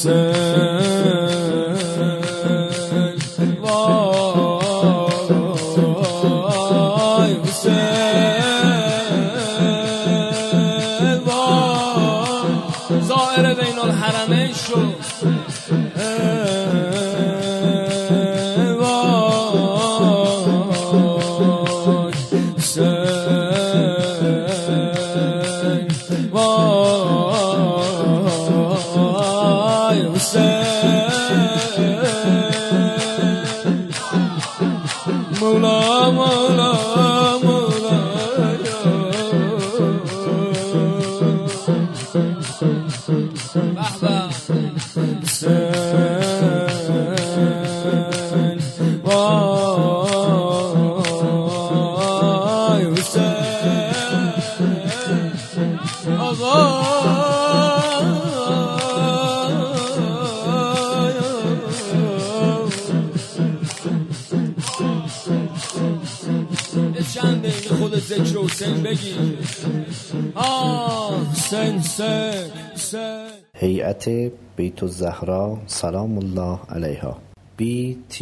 وای حسین وای زائر بین الحرمین شد وای حسین وای مولا مولا مولا چند دقیقه خود ذکر حسین بگی آه حسین حسین حسین هیئت بیت الزهرا سلام الله علیها btzs.ir